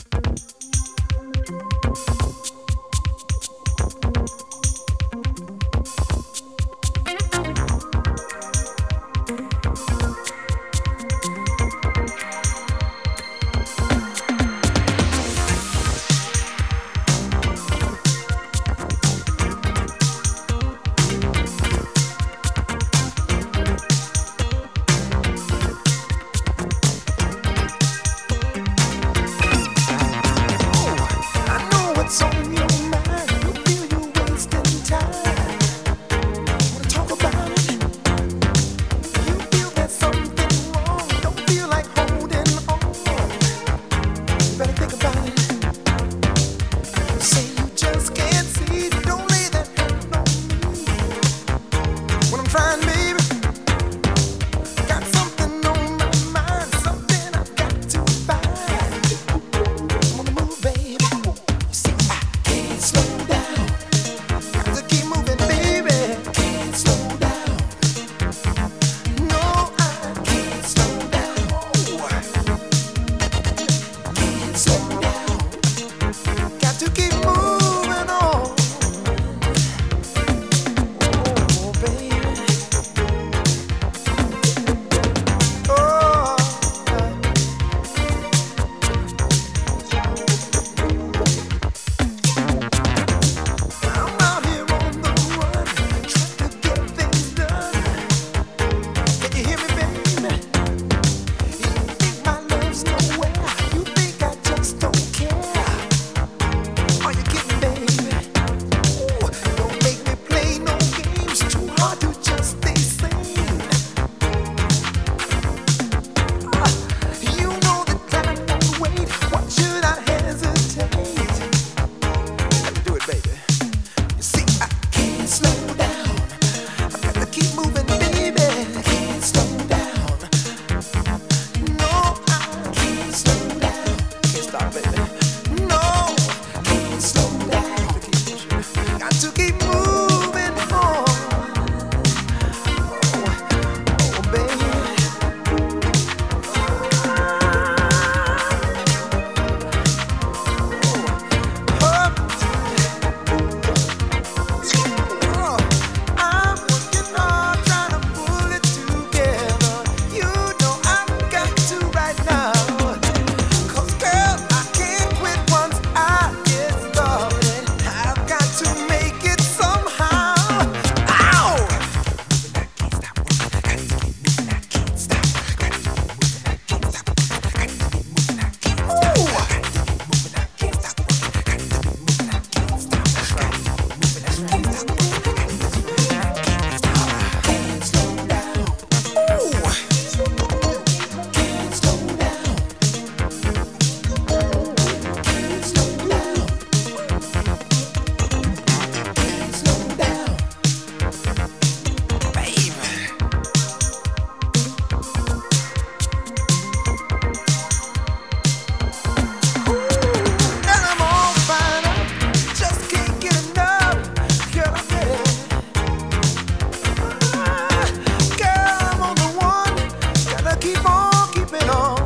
Thank you. find me. Oh.